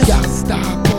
Can't stop.